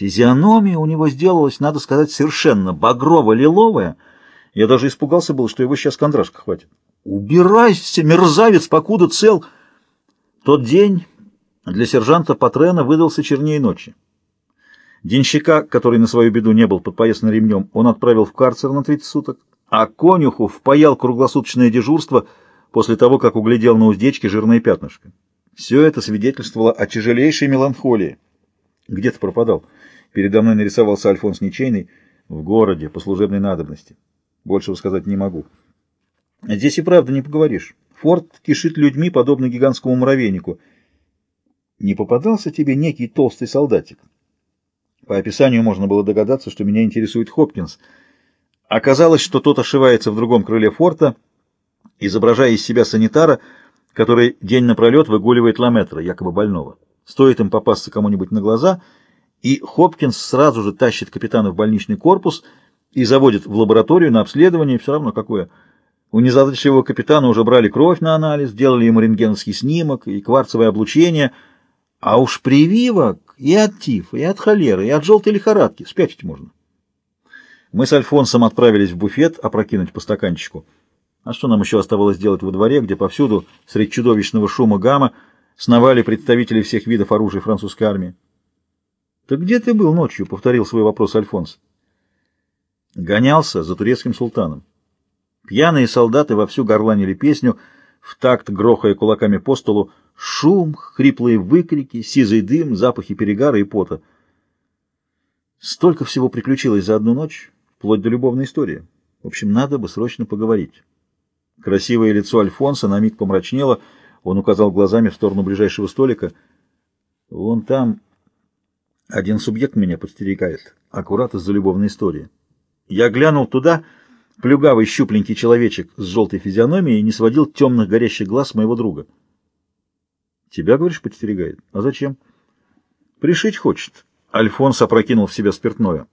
Физиономия у него сделалась, надо сказать, совершенно багрово-лиловая. Я даже испугался был, что его сейчас кондрашка хватит. «Убирайся, мерзавец, покуда цел!» Тот день для сержанта Патрена выдался чернее ночи. Денщика, который на свою беду не был подпоясан ремнем, он отправил в карцер на 30 суток, а конюху впаял круглосуточное дежурство после того, как углядел на уздечке жирное пятнышко. Все это свидетельствовало о тяжелейшей меланхолии. Где ты пропадал? Передо мной нарисовался Альфонс Ничейный в городе по служебной надобности. Большего сказать не могу. Здесь и правда не поговоришь. Форт кишит людьми, подобно гигантскому муравейнику. Не попадался тебе некий толстый солдатик? По описанию можно было догадаться, что меня интересует Хопкинс. Оказалось, что тот ошивается в другом крыле форта, изображая из себя санитара, который день напролет выгуливает Ламетра, якобы больного. Стоит им попасться кому-нибудь на глаза, и Хопкинс сразу же тащит капитана в больничный корпус и заводит в лабораторию на обследование, все равно какое. У незадачливого капитана уже брали кровь на анализ, делали ему рентгеновский снимок и кварцевое облучение, а уж прививок и от тифа, и от холеры, и от желтой лихорадки спятить можно. Мы с Альфонсом отправились в буфет опрокинуть по стаканчику. А что нам еще оставалось делать во дворе, где повсюду, среди чудовищного шума гамма, сновали представители всех видов оружия французской армии? «Так где ты был ночью?» — повторил свой вопрос Альфонс. Гонялся за турецким султаном. Пьяные солдаты вовсю горланили песню, в такт грохая кулаками по столу, шум, хриплые выкрики, сизый дым, запахи перегара и пота. Столько всего приключилось за одну ночь, вплоть до любовной истории. В общем, надо бы срочно поговорить. Красивое лицо Альфонса на миг помрачнело, он указал глазами в сторону ближайшего столика. Вон там один субъект меня подстерегает, аккурат из-за любовной истории. Я глянул туда, плюгавый щупленький человечек с желтой физиономией не сводил темных горящих глаз моего друга. Тебя, говоришь, подстерегает? А зачем? Пришить хочет. Альфонс опрокинул в себя спиртное.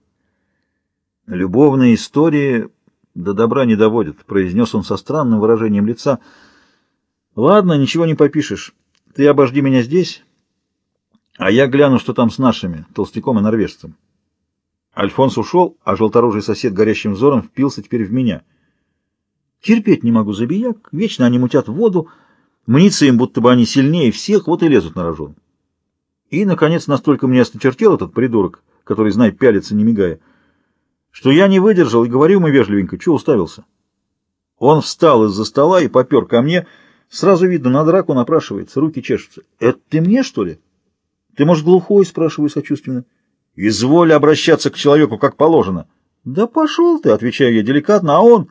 Любовные истории до добра не доводят, произнес он со странным выражением лица. Ладно, ничего не попишешь. Ты обожди меня здесь, а я гляну, что там с нашими, толстяком и норвежцем. Альфонс ушел, а желторожий сосед горящим взором впился теперь в меня. Терпеть не могу забияк, вечно они мутят воду, мнится им, будто бы они сильнее всех, вот и лезут на рожон. И, наконец, настолько мне осточертел этот придурок, который, знай, пялится, не мигая, что я не выдержал и говорю ему вежливенько, что уставился. Он встал из-за стола и попер ко мне, сразу видно, на драку напрашивается, руки чешутся. «Это ты мне, что ли?» «Ты, может, глухой?» — спрашиваю сочувственно. «Изволь обращаться к человеку, как положено». «Да пошел ты», — отвечаю я деликатно, а он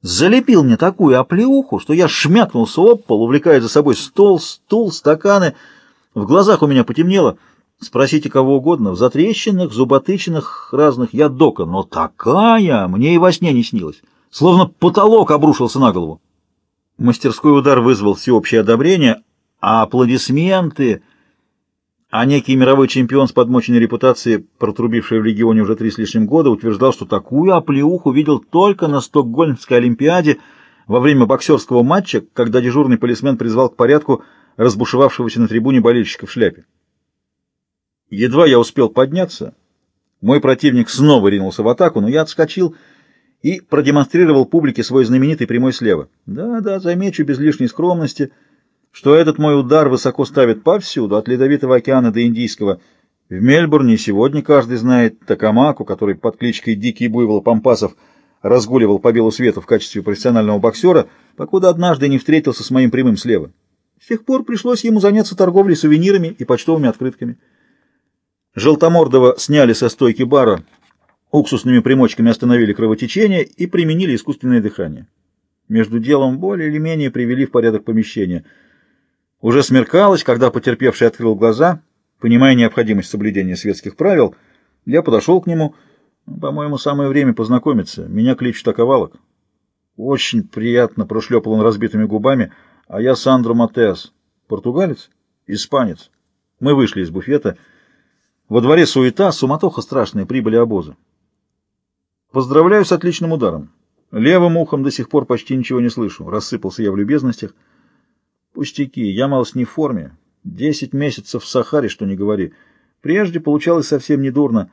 залепил мне такую оплеуху, что я шмякнулся об пол, увлекая за собой стол, стул, стаканы. В глазах у меня потемнело. Спросите кого угодно, в затрещинах, зуботычинах разных я дока, но такая мне и во сне не снилась, словно потолок обрушился на голову. Мастерской удар вызвал всеобщее одобрение, а аплодисменты... А некий мировой чемпион с подмоченной репутацией, протрубивший в регионе уже три с лишним года, утверждал, что такую оплеуху видел только на Стокгольмской Олимпиаде во время боксерского матча, когда дежурный полисмен призвал к порядку разбушевавшегося на трибуне болельщика в шляпе. Едва я успел подняться, мой противник снова ринулся в атаку, но я отскочил и продемонстрировал публике свой знаменитый прямой слева. Да-да, замечу без лишней скромности, что этот мой удар высоко ставит повсюду, от Ледовитого океана до Индийского. В Мельбурне сегодня каждый знает Такамаку, который под кличкой Дикий Буйвол Пампасов разгуливал по белу свету в качестве профессионального боксера, покуда однажды не встретился с моим прямым слева. С тех пор пришлось ему заняться торговлей сувенирами и почтовыми открытками. Желтомордого сняли со стойки бара, уксусными примочками остановили кровотечение и применили искусственное дыхание. Между делом более или менее привели в порядок помещения. Уже смеркалось, когда потерпевший открыл глаза, понимая необходимость соблюдения светских правил, я подошел к нему. По-моему, самое время познакомиться. Меня кличут Оковалок. Очень приятно прошлепал он разбитыми губами, а я Сандро Матеас. Португалец? Испанец. Мы вышли из буфета. Во дворе суета, суматоха страшная, прибыли обозы. Поздравляю с отличным ударом. Левым ухом до сих пор почти ничего не слышу. Рассыпался я в любезностях. Пустяки, я малость не в форме. Десять месяцев в Сахаре, что не говори. Прежде получалось совсем недурно.